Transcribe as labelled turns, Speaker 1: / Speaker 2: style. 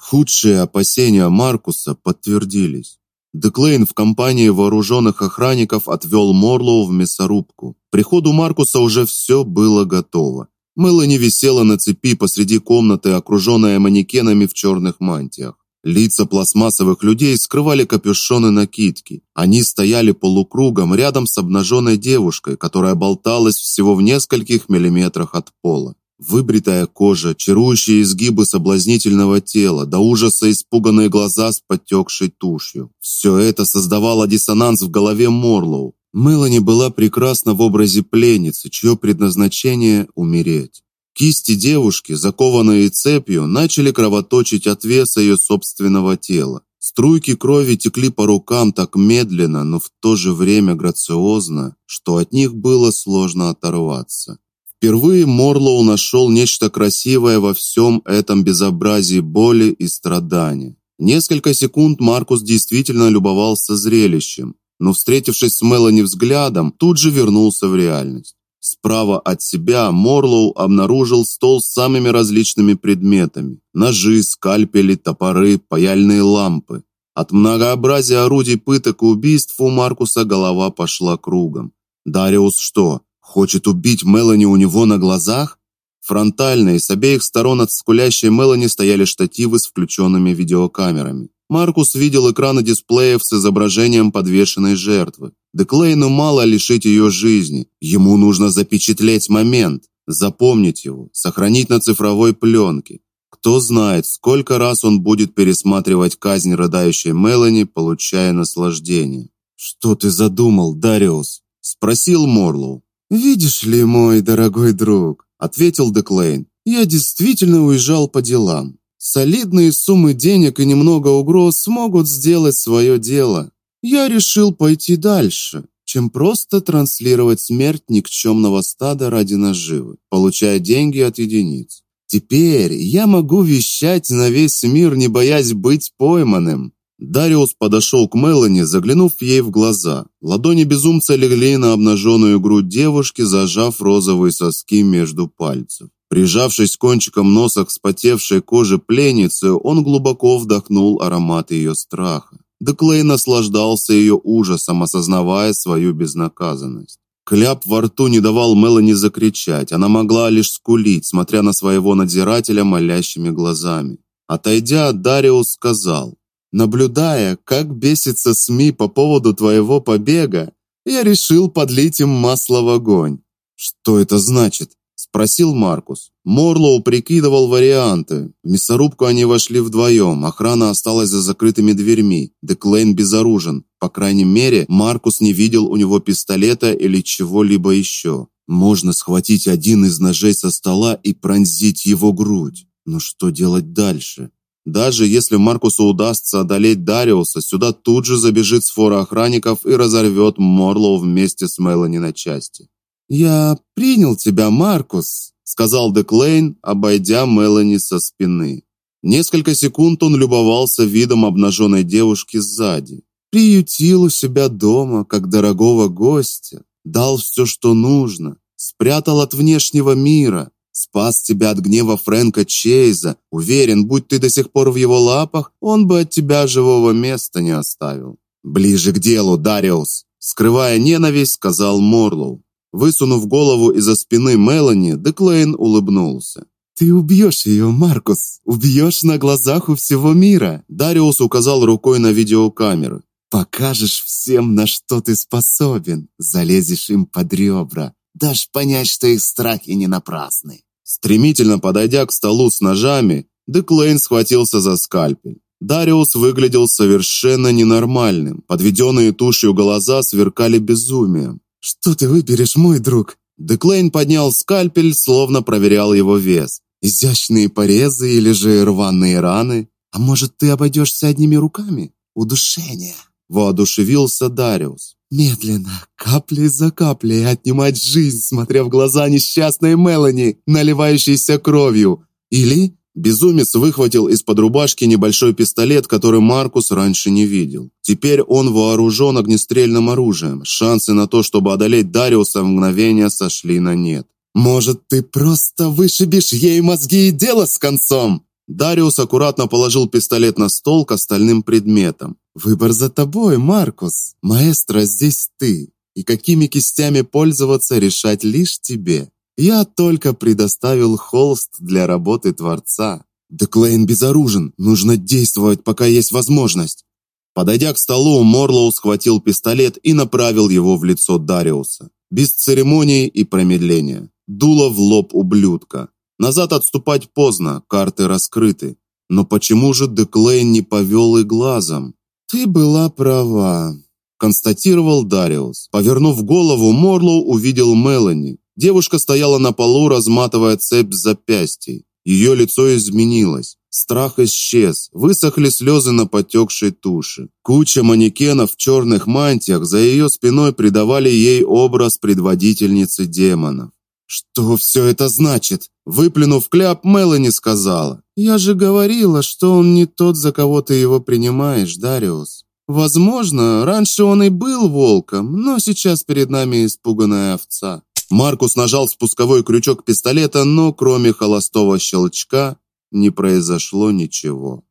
Speaker 1: Худшие опасения Маркуса подтвердились. Деклейн в компании вооруженных охранников отвел Морлоу в мясорубку. К приходу Маркуса уже все было готово. Мелани висела на цепи посреди комнаты, окруженная манекенами в черных мантиях. Лица пластмассовых людей скрывали капюшоны накидки. Они стояли полукругом рядом с обнаженной девушкой, которая болталась всего в нескольких миллиметрах от пола. Выбритая кожа, чарующие изгибы соблазнительного тела, до ужаса испуганные глаза с подтекшей тушью. Все это создавало диссонанс в голове Морлоу. Мелани была прекрасна в образе пленницы, чье предназначение умереть. Кисти девушки, закованные цепью, начали кровоточить от веса ее собственного тела. Струйки крови текли по рукам так медленно, но в то же время грациозно, что от них было сложно оторваться. Впервые Морлоу нашел нечто красивое во всем этом безобразии боли и страдания. Несколько секунд Маркус действительно любовался зрелищем, но встретившись с Мелани взглядом, тут же вернулся в реальность. Справа от себя Морлоу обнаружил стол с самыми различными предметами: ножи, скальпели, топоры, паяльные лампы. От многообразия орудий пыток и убийств у Маркуса голова пошла кругом. Дариус что, хочет убить Мелани у него на глазах? Фронтально и с обеих сторон от скулящей Мелани стояли штативы с включенными видеокамерами. Маркус видел экраны дисплеев с изображением подвешенной жертвы. Деклейну мало лишить ее жизни. Ему нужно запечатлеть момент, запомнить его, сохранить на цифровой пленке. Кто знает, сколько раз он будет пересматривать казнь рыдающей Мелани, получая наслаждение. Что ты задумал, Дариус? спросил Морлоу. Видишь ли, мой дорогой друг, ответил Деклейн. Я действительно уезжал по делам. Солидные суммы денег и немного угроз смогут сделать свое дело. Я решил пойти дальше, чем просто транслировать смерть никчемного стада ради наживы, получая деньги от единиц. Теперь я могу вещать на весь мир, не боясь быть пойманным. Дариус подошел к Мелани, заглянув ей в глаза. Ладони безумца легли на обнаженную грудь девушки, зажав розовые соски между пальцев. Прижавшись кончиком носа к вспотевшей коже пленницы, он глубоко вдохнул аромат ее страха. Деклей наслаждался ее ужасом, осознавая свою безнаказанность. Кляп во рту не давал Мелани закричать. Она могла лишь скулить, смотря на своего надзирателя молящими глазами. Отойдя, Дариус сказал: "Наблюдая, как бесится СМИ по поводу твоего побега, я решил подлить им масло в огонь". "Что это значит?" спросил Маркус. Морлоу прикидывал варианты. В мясорубку они вошли вдвоем. Охрана осталась за закрытыми дверьми. Деклейн безоружен. По крайней мере, Маркус не видел у него пистолета или чего-либо еще. Можно схватить один из ножей со стола и пронзить его грудь. Но что делать дальше? Даже если Маркусу удастся одолеть Дариуса, сюда тут же забежит сфора охранников и разорвет Морлоу вместе с Мелани на части. «Я принял тебя, Маркус», — сказал Деклейн, обойдя Мелани со спины. Несколько секунд он любовался видом обнаженной девушки сзади. Приютил у себя дома, как дорогого гостя, дал все, что нужно, спрятал от внешнего мира, спас тебя от гнева Фрэнка Чейза. Уверен, будь ты до сих пор в его лапах, он бы от тебя живого места не оставил. Ближе к делу, Дариус, скрывая ненависть, сказал Морлоу. Высунув голову из-за спины Мелани, Деклейн улыбнулся. Ты убьешь ее, Маркус, убьешь на глазах у всего мира. Дариус указал рукой на видеокамеры. Покажешь всем, на что ты способен, залезешь им под ребра, дашь понять, что их страхи не напрасны. Стремительно подойдя к столу с ножами, Деклейн схватился за скальпель. Дариус выглядел совершенно ненормальным. Подведенные тушью глаза сверкали безумием. Что ты выберешь, мой друг? Деклейн поднял скальпель, словно проверял его вес. Изящные порезы или же рваные раны? А может, ты обойдешься одними руками? Удушение. Воодушевился Дариус. Медленно, каплей за каплей отнимать жизнь, смотря в глаза несчастной Мелани, наливающейся кровью. Или Безумец выхватил из-под рубашки небольшой пистолет, который Маркус раньше не видел. Теперь он вооружен огнестрельным оружием. Шансы на то, чтобы одолеть Дариуса в мгновение сошли на нет. Может, ты просто вышибешь ей мозги и дело с концом? Дариус аккуратно положил пистолет на стол к остальным предметам. Выбор за тобой, Маркус. Маэстро здесь ты, и какими кистями пользоваться решать лишь тебе. Я только предоставил холст для работы творца. Деклейн безоружен, нужно действовать, пока есть возможность. Подойдя к столу, Морлоу схватил пистолет и направил его в лицо Дариуса. Без церемоний и промедления. Дуло в лоб ублюдка. Назад отступать поздно, карты раскрыты. Но почему же Деклейн не повел и глазом? Ты была права, констатировал Дариус. Повернув голову, Морлоу увидел Мелани. Девушка стояла на полу, разматывая цепь с запястьей. Ее лицо изменилось. Страх исчез, высохли слезы на потекшей туше. Куча манекенов в черных мантиях за ее спиной придавали ей образ предводительницы демонов. Что все это значит? Выплюнув кляп, Мелани сказала: "Я же говорила, что он не тот, за кого ты его принимаешь, Дариус. Возможно, раньше он и был волком, но сейчас перед нами испуганная овца". Маркус нажал спусковой крючок пистолета, но кроме холостого щелчка не произошло ничего.